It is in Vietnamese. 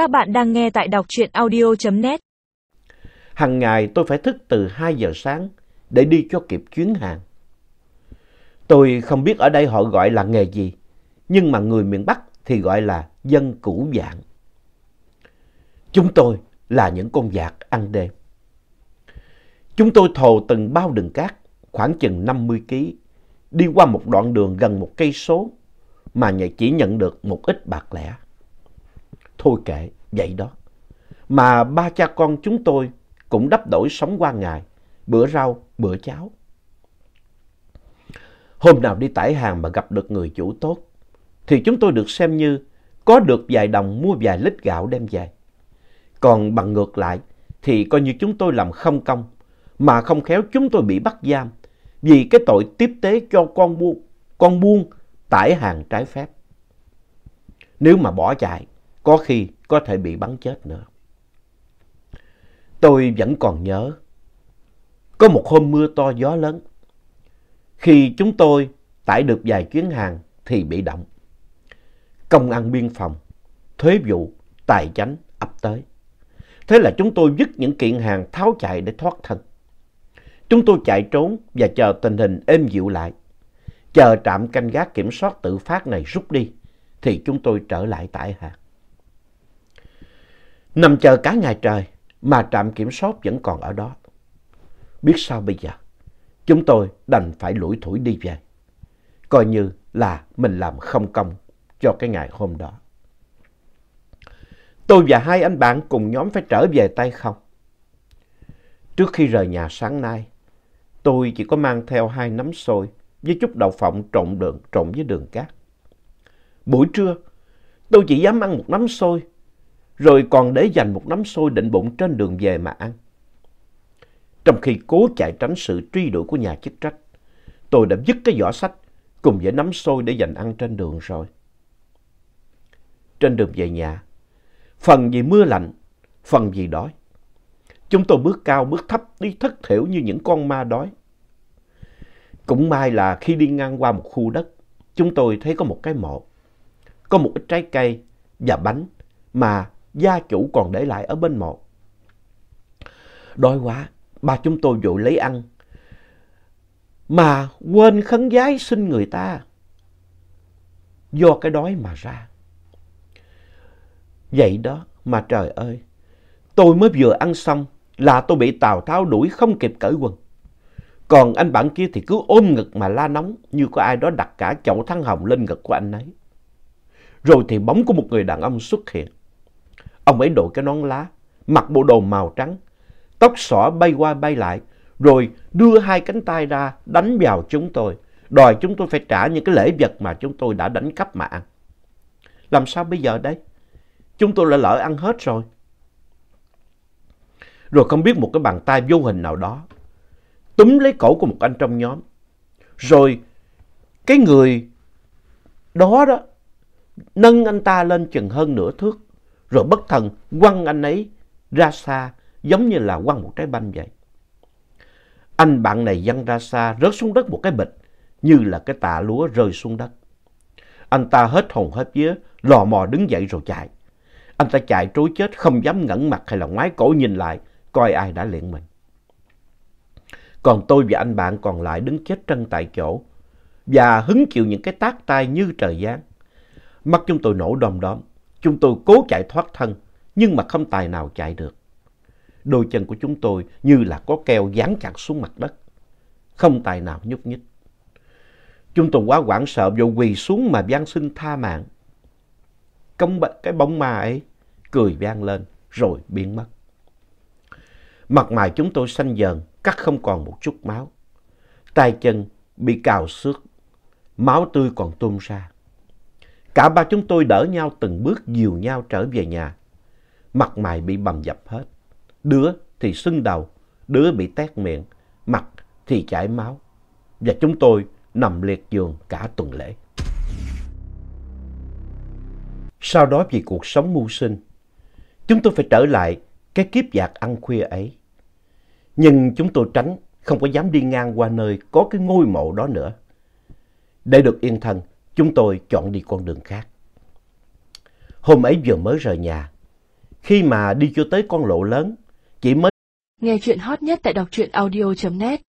Các bạn đang nghe tại đọc truyện audio.net. Hằng ngày tôi phải thức từ 2 giờ sáng để đi cho kịp chuyến hàng. Tôi không biết ở đây họ gọi là nghề gì, nhưng mà người miền Bắc thì gọi là dân củ dạng. Chúng tôi là những con vạc ăn đêm. Chúng tôi thồ từng bao đường cát khoảng chừng 50 kg đi qua một đoạn đường gần một cây số mà chỉ nhận được một ít bạc lẻ. Thôi kệ, vậy đó. Mà ba cha con chúng tôi cũng đắp đổi sống qua ngày, bữa rau, bữa cháo. Hôm nào đi tải hàng mà gặp được người chủ tốt, thì chúng tôi được xem như có được vài đồng mua vài lít gạo đem về. Còn bằng ngược lại, thì coi như chúng tôi làm không công, mà không khéo chúng tôi bị bắt giam vì cái tội tiếp tế cho con buôn, con buôn tải hàng trái phép. Nếu mà bỏ chạy, có khi có thể bị bắn chết nữa. Tôi vẫn còn nhớ, có một hôm mưa to gió lớn. Khi chúng tôi tải được vài chuyến hàng thì bị động. Công an biên phòng, thuế vụ, tài chánh ập tới. Thế là chúng tôi dứt những kiện hàng tháo chạy để thoát thân. Chúng tôi chạy trốn và chờ tình hình êm dịu lại. Chờ trạm canh gác kiểm soát tự phát này rút đi, thì chúng tôi trở lại tải hàng. Nằm chờ cả ngày trời mà trạm kiểm soát vẫn còn ở đó. Biết sao bây giờ? Chúng tôi đành phải lủi thủi đi về. Coi như là mình làm không công cho cái ngày hôm đó. Tôi và hai anh bạn cùng nhóm phải trở về tay không. Trước khi rời nhà sáng nay, tôi chỉ có mang theo hai nắm xôi với chút đậu phộng trộn đường trộn với đường cát. Buổi trưa, tôi chỉ dám ăn một nắm xôi, rồi còn để dành một nắm xôi định bụng trên đường về mà ăn. Trong khi cố chạy tránh sự truy đuổi của nhà chức trách, tôi đã dứt cái giỏ sách cùng với nắm xôi để dành ăn trên đường rồi. Trên đường về nhà, phần vì mưa lạnh, phần vì đói. Chúng tôi bước cao bước thấp đi thất thiểu như những con ma đói. Cũng may là khi đi ngang qua một khu đất, chúng tôi thấy có một cái mộ. Có một ít trái cây và bánh mà gia chủ còn để lại ở bên mộ. Đói quá, bà chúng tôi vội lấy ăn. Mà quên khấn giái xin người ta. Do cái đói mà ra. Vậy đó mà trời ơi, tôi mới vừa ăn xong là tôi bị Tào Tháo đuổi không kịp cởi quần. Còn anh bạn kia thì cứ ôm ngực mà la nóng như có ai đó đặt cả chậu thăng hồng lên ngực của anh ấy. Rồi thì bóng của một người đàn ông xuất hiện. Ông ấy đội cái nón lá, mặc bộ đồ màu trắng, tóc xõa bay qua bay lại, rồi đưa hai cánh tay ra đánh vào chúng tôi, đòi chúng tôi phải trả những cái lễ vật mà chúng tôi đã đánh cắp mà ăn. Làm sao bây giờ đây? Chúng tôi đã lỡ ăn hết rồi. Rồi không biết một cái bàn tay vô hình nào đó túm lấy cổ của một anh trong nhóm. Rồi cái người đó đó nâng anh ta lên chừng hơn nửa thước. Rồi bất thần quăng anh ấy ra xa giống như là quăng một trái banh vậy. Anh bạn này văng ra xa rớt xuống đất một cái bịch như là cái tạ lúa rơi xuống đất. Anh ta hết hồn hết vía, lò mò đứng dậy rồi chạy. Anh ta chạy trối chết không dám ngẩng mặt hay là ngoái cổ nhìn lại coi ai đã liệng mình. Còn tôi và anh bạn còn lại đứng chết trân tại chỗ và hứng chịu những cái tác tay như trời giáng. Mắt chúng tôi nổ đom đóm, chúng tôi cố chạy thoát thân nhưng mà không tài nào chạy được. Đôi chân của chúng tôi như là có keo dán chặt xuống mặt đất, không tài nào nhúc nhích. Chúng tôi quá hoảng sợ vô quỳ xuống mà van xin tha mạng. Công bệnh cái bóng ma ấy cười vang lên rồi biến mất. Mặt mày chúng tôi xanh dần, cắt không còn một chút máu. Tay chân bị cào xước, máu tươi còn tuôn ra. Cả ba chúng tôi đỡ nhau từng bước dìu nhau trở về nhà. Mặt mày bị bầm dập hết. Đứa thì sưng đầu, đứa bị tét miệng, mặt thì chảy máu. Và chúng tôi nằm liệt giường cả tuần lễ. Sau đó vì cuộc sống mưu sinh, chúng tôi phải trở lại cái kiếp giặc ăn khuya ấy. Nhưng chúng tôi tránh, không có dám đi ngang qua nơi có cái ngôi mộ đó nữa. Để được yên thân, chúng tôi chọn đi con đường khác. Hôm ấy vừa mới rời nhà, khi mà đi chưa tới con lộ lớn, chỉ mới Nghe chuyện hot nhất tại đọc truyện audio.net